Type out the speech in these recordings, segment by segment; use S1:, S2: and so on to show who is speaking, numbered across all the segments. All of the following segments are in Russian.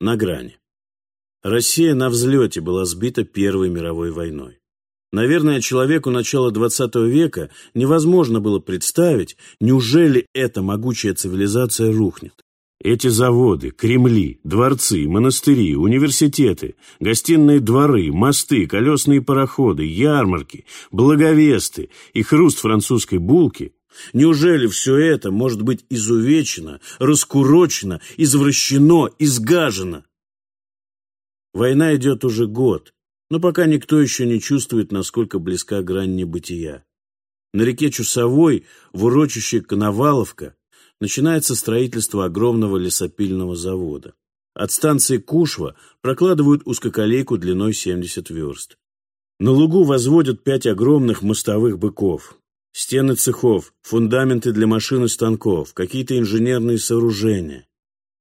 S1: на грани. Россия на взлете была сбита Первой мировой войной. Наверное, человеку начала XX века невозможно было представить, неужели эта могучая цивилизация рухнет. Эти заводы, кремли, дворцы, монастыри, университеты, гостиные дворы, мосты, колесные пароходы, ярмарки, благовесты и хруст французской булки Неужели все это может быть изувечено, раскурочено, извращено, изгажено? Война идет уже год, но пока никто еще не чувствует, насколько близка грань небытия. На реке Чусовой, в урочище Коноваловка, начинается строительство огромного лесопильного завода. От станции Кушва прокладывают узкоколейку длиной 70 верст. На лугу возводят пять огромных мостовых быков. Стены цехов, фундаменты для машин и станков, какие-то инженерные сооружения.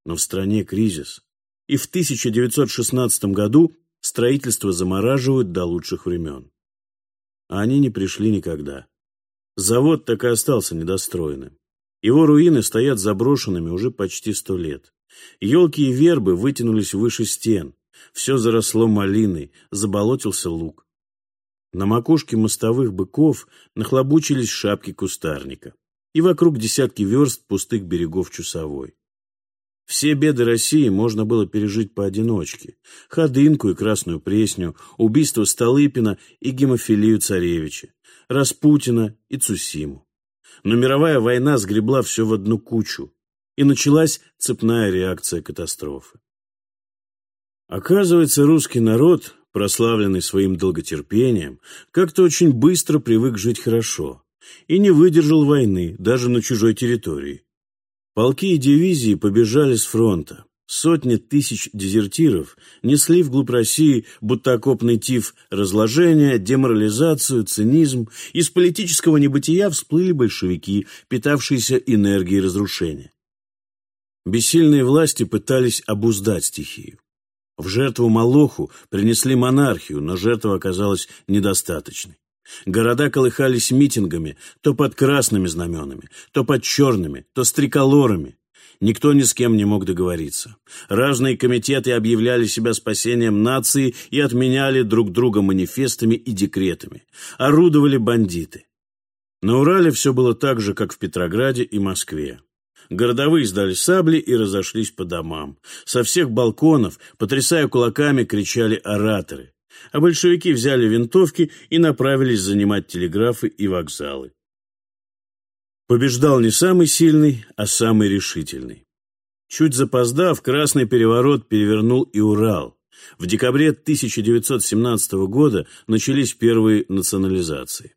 S1: Но в стране кризис. И в 1916 году строительство замораживают до лучших времен. А они не пришли никогда. Завод так и остался недостроенным. Его руины стоят заброшенными уже почти сто лет. Елки и вербы вытянулись выше стен. Все заросло малиной, заболотился луг. На макушке мостовых быков нахлобучились шапки кустарника. И вокруг десятки верст пустых берегов Чусовой. Все беды России можно было пережить поодиночке. Ходынку и Красную Пресню, убийство Столыпина и гемофилию царевича, Распутина и Цусиму но мировая война сгребла все в одну кучу, и началась цепная реакция катастрофы. Оказывается, русский народ, прославленный своим долготерпением, как-то очень быстро привык жить хорошо и не выдержал войны даже на чужой территории. Полки и дивизии побежали с фронта. Сотни тысяч дезертиров несли вглубь России, будто окопный тиф, разложение, деморализацию, цинизм. Из политического небытия всплыли большевики, питавшиеся энергией разрушения. Бессильные власти пытались обуздать стихию. В жертву Малоху принесли монархию, но жертва оказалась недостаточной. Города колыхались митингами, то под красными знаменами, то под черными, то с триколорами. Никто ни с кем не мог договориться. Разные комитеты объявляли себя спасением нации и отменяли друг друга манифестами и декретами. Орудовали бандиты. На Урале все было так же, как в Петрограде и Москве. Городовые сдали сабли и разошлись по домам. Со всех балконов, потрясая кулаками, кричали ораторы. А большевики взяли винтовки и направились занимать телеграфы и вокзалы. Побеждал не самый сильный, а самый решительный. Чуть запоздав, Красный переворот перевернул и Урал. В декабре 1917 года начались первые национализации.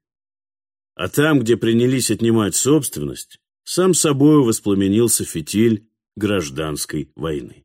S1: А там, где принялись отнимать собственность, сам собою воспламенился фитиль гражданской войны.